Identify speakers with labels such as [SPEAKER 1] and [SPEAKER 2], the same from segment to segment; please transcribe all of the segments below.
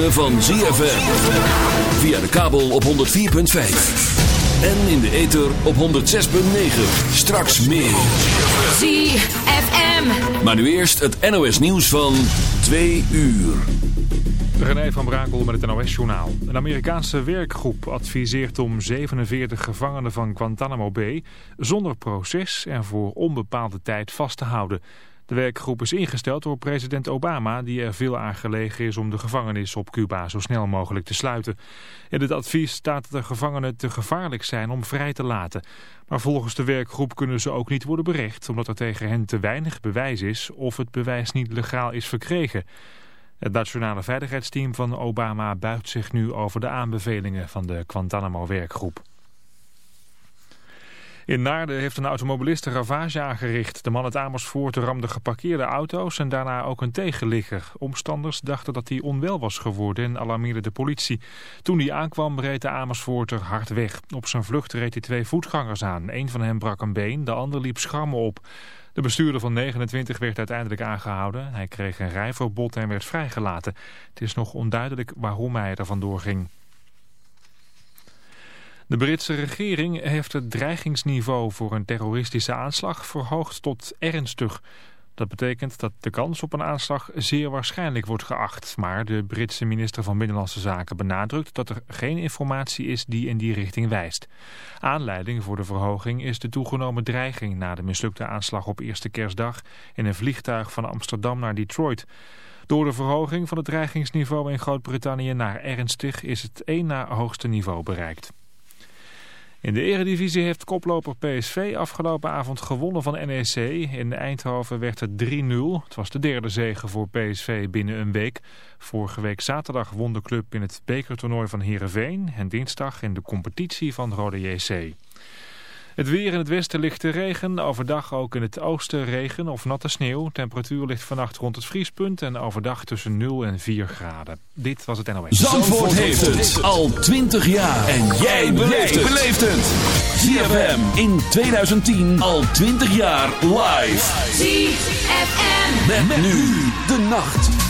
[SPEAKER 1] ritme van ZFM. Via de kabel op 104.5. En in de ether op 106.9. Straks meer.
[SPEAKER 2] ZFM.
[SPEAKER 1] Maar nu eerst het NOS nieuws van 2 uur.
[SPEAKER 3] René van Brakel met het NOS-journaal. Een Amerikaanse werkgroep adviseert om 47 gevangenen van Guantanamo Bay... zonder proces en voor onbepaalde tijd vast te houden. De werkgroep is ingesteld door president Obama... die er veel aan gelegen is om de gevangenis op Cuba zo snel mogelijk te sluiten. In het advies staat dat de gevangenen te gevaarlijk zijn om vrij te laten. Maar volgens de werkgroep kunnen ze ook niet worden berecht... omdat er tegen hen te weinig bewijs is of het bewijs niet legaal is verkregen... Het nationale veiligheidsteam van Obama buigt zich nu over de aanbevelingen van de Guantanamo-werkgroep. In Naarden heeft een automobilist een ravage aangericht. De man uit Amersfoort ramde geparkeerde auto's en daarna ook een tegenligger. Omstanders dachten dat hij onwel was geworden en alarmeerden de politie. Toen hij aankwam reed de Amersfoorter hard weg. Op zijn vlucht reed hij twee voetgangers aan. Een van hen brak een been, de ander liep schrammen op. De bestuurder van 29 werd uiteindelijk aangehouden. Hij kreeg een rijverbod en werd vrijgelaten. Het is nog onduidelijk waarom hij er vandoor ging. De Britse regering heeft het dreigingsniveau voor een terroristische aanslag verhoogd tot ernstig. Dat betekent dat de kans op een aanslag zeer waarschijnlijk wordt geacht. Maar de Britse minister van Binnenlandse Zaken benadrukt dat er geen informatie is die in die richting wijst. Aanleiding voor de verhoging is de toegenomen dreiging na de mislukte aanslag op eerste kerstdag in een vliegtuig van Amsterdam naar Detroit. Door de verhoging van het dreigingsniveau in Groot-Brittannië naar ernstig is het één na hoogste niveau bereikt. In de eredivisie heeft koploper PSV afgelopen avond gewonnen van NEC. In Eindhoven werd het 3-0. Het was de derde zege voor PSV binnen een week. Vorige week zaterdag won de club in het bekertoernooi van Heerenveen... en dinsdag in de competitie van Rode JC. Het weer in het westen ligt de regen. Overdag ook in het oosten regen of natte sneeuw. Temperatuur ligt vannacht rond het vriespunt en overdag tussen 0 en 4 graden. Dit was het NOS.
[SPEAKER 1] Zandvoort heeft het al 20 jaar. En jij beleeft het. ZFM in 2010 al 20 jaar live.
[SPEAKER 2] ZFM.
[SPEAKER 1] Met, nu de nacht.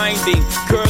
[SPEAKER 4] blinding. Girl,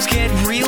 [SPEAKER 5] things get
[SPEAKER 6] real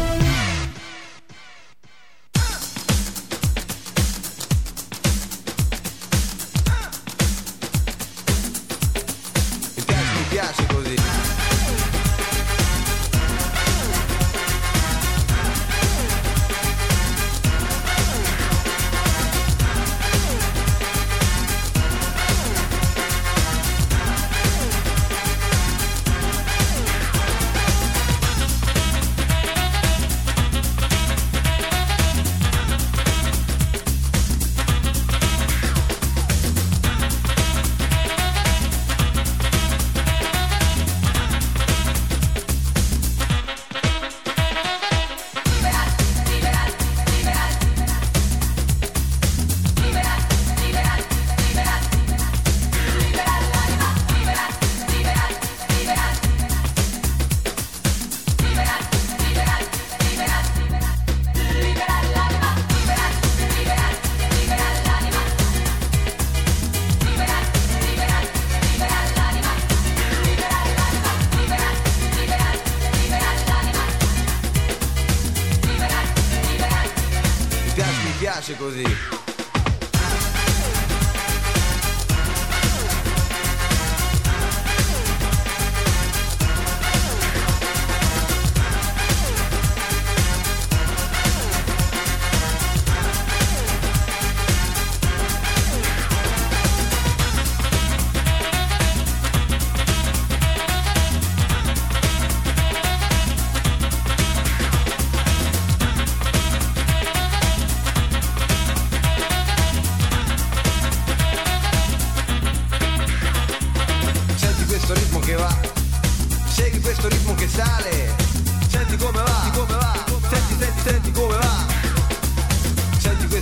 [SPEAKER 7] piace così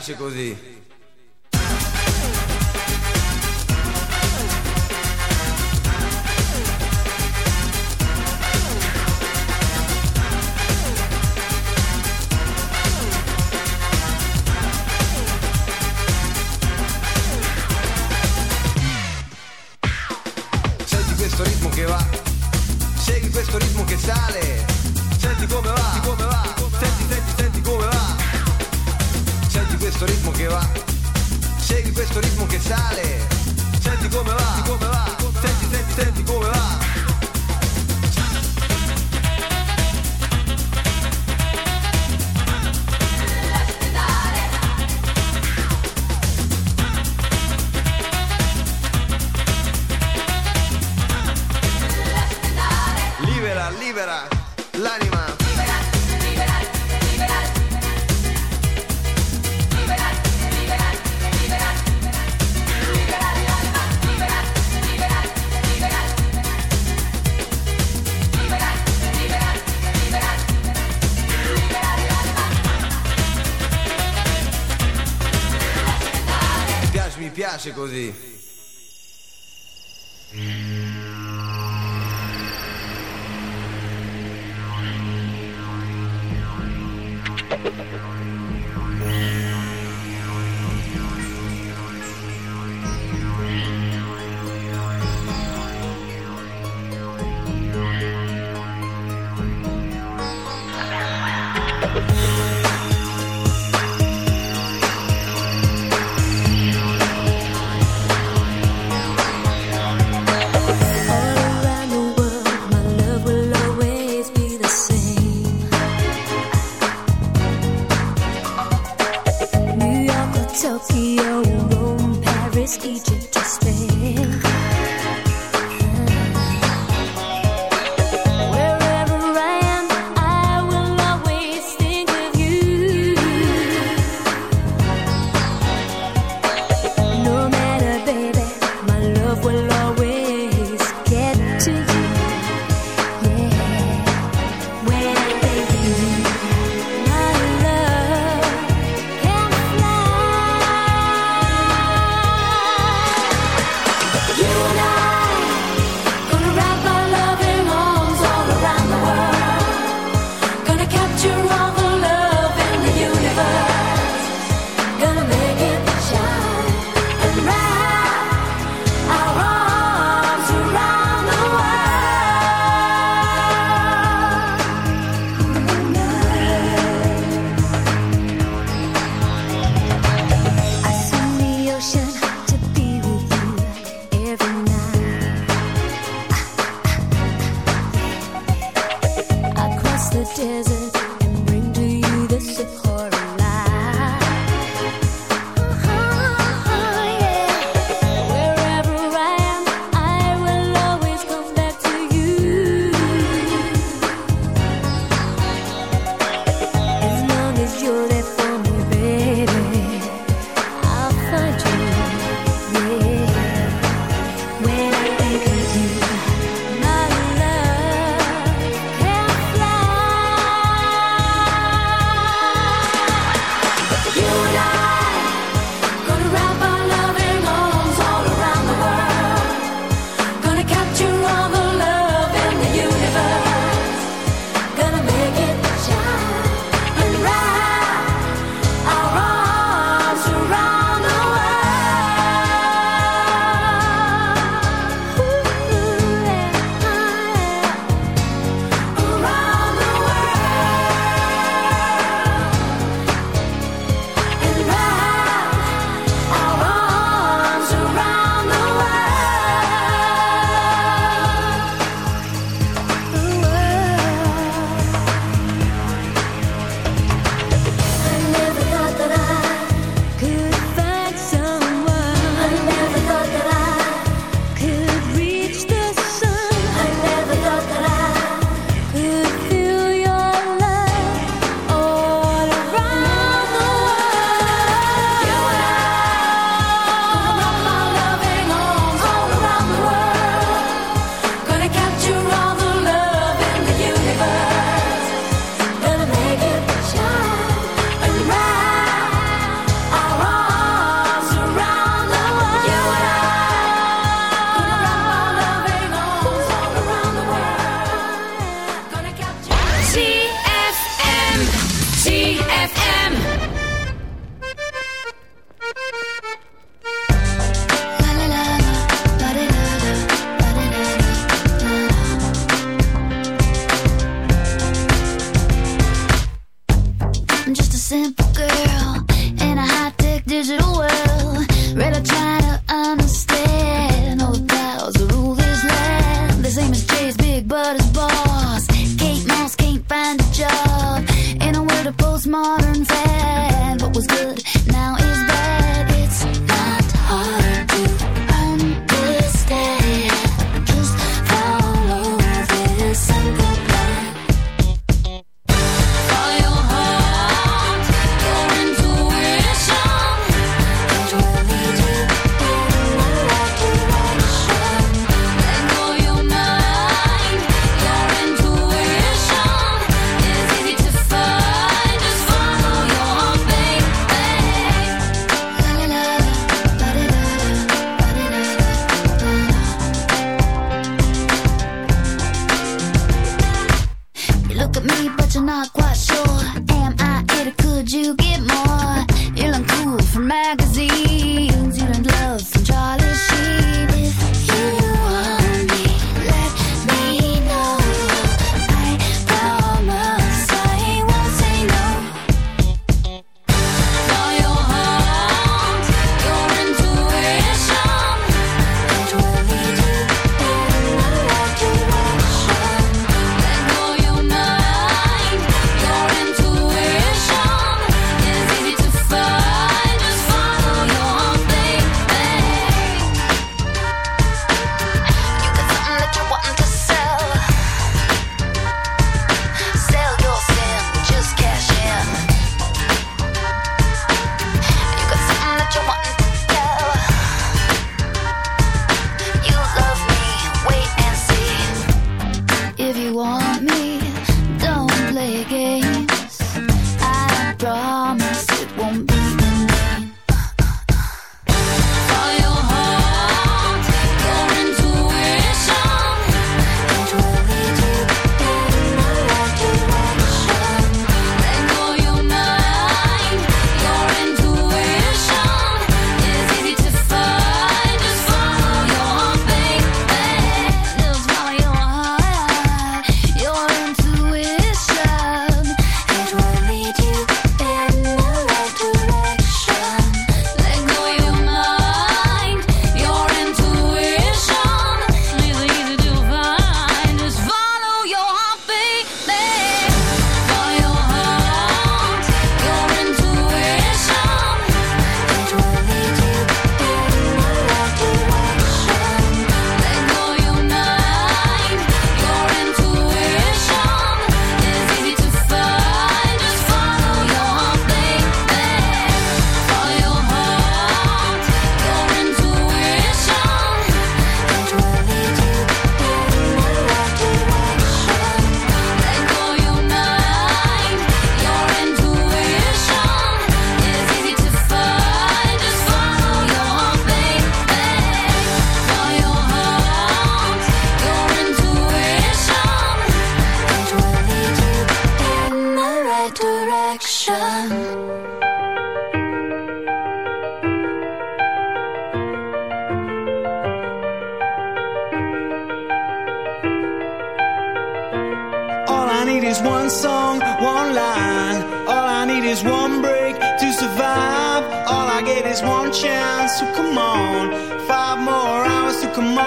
[SPEAKER 8] piace così. piace così.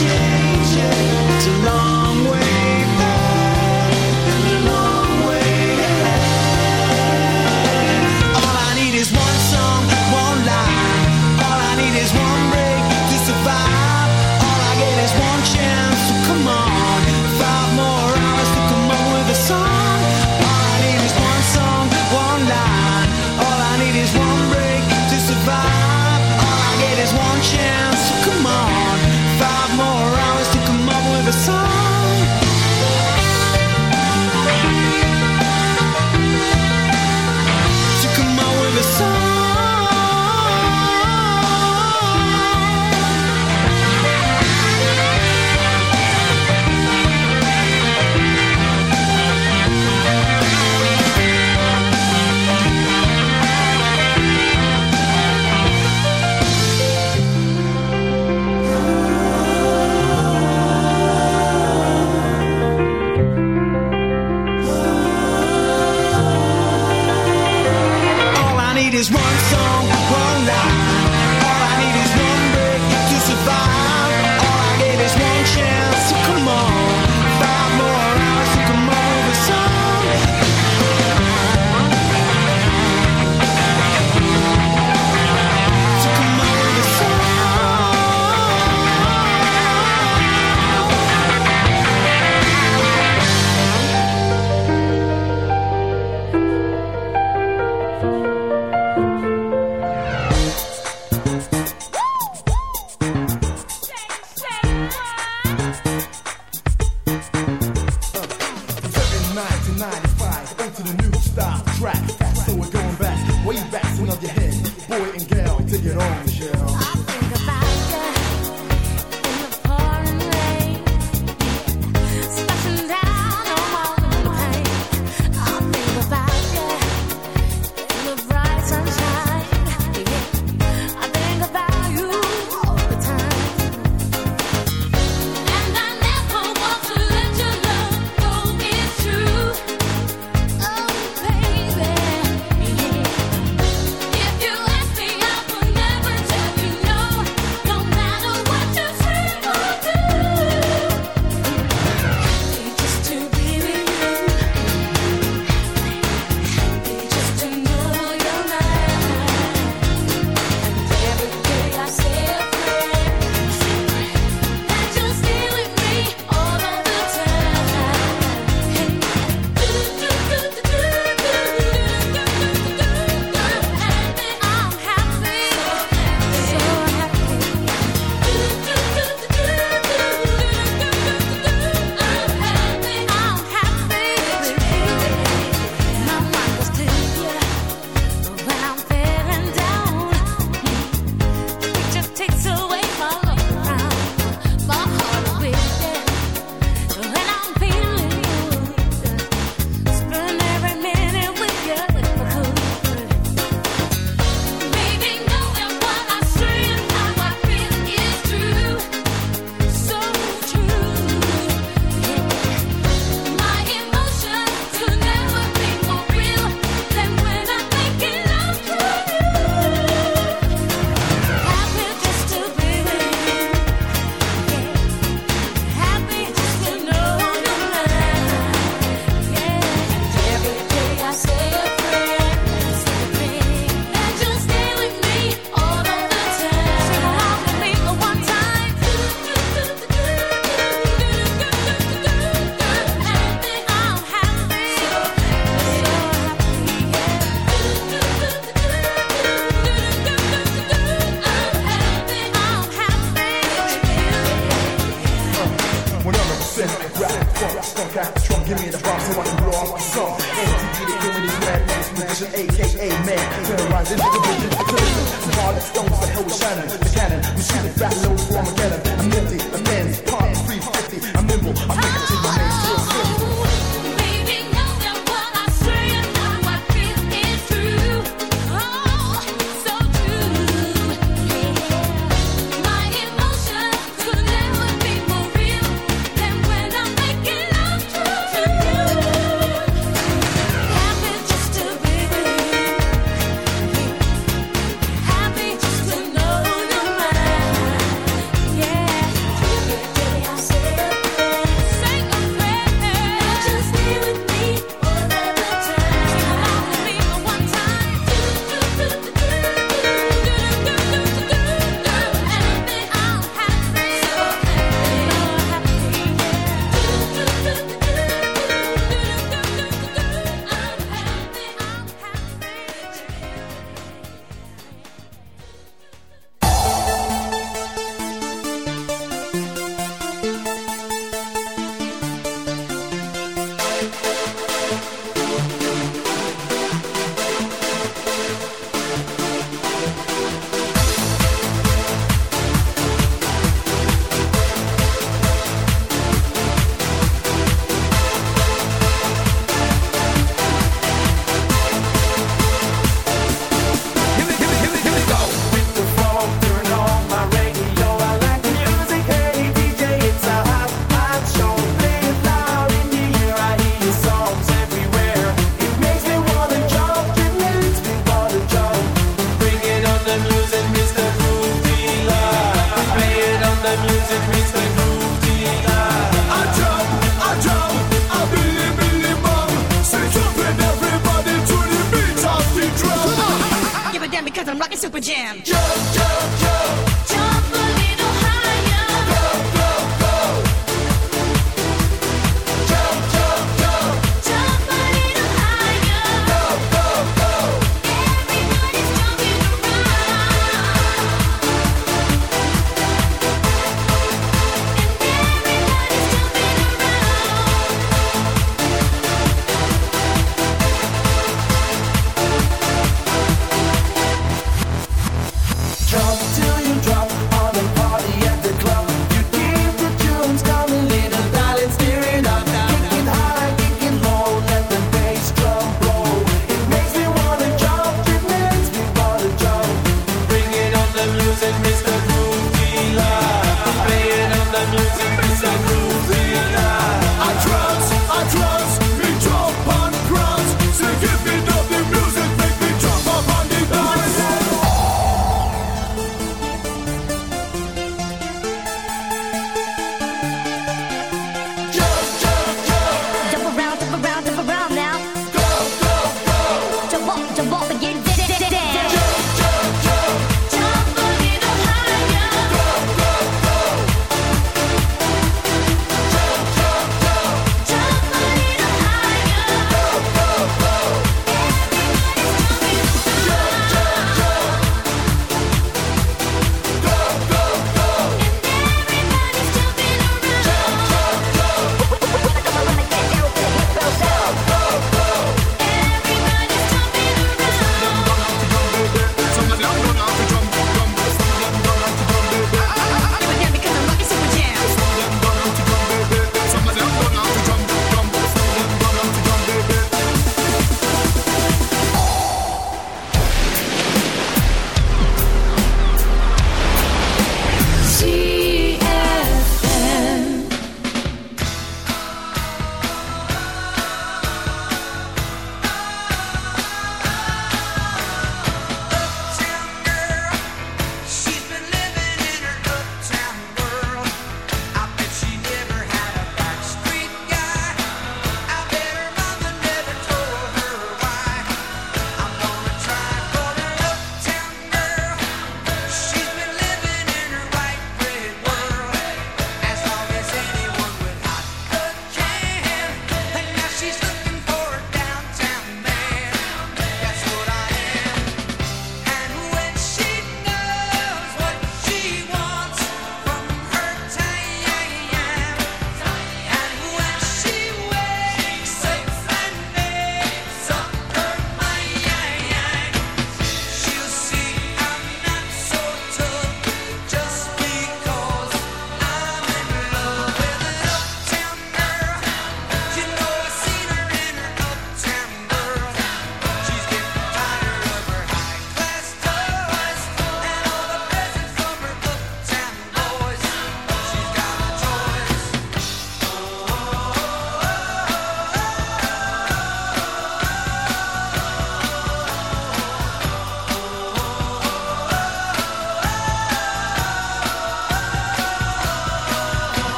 [SPEAKER 6] changes to long.
[SPEAKER 8] 95, into the new style track.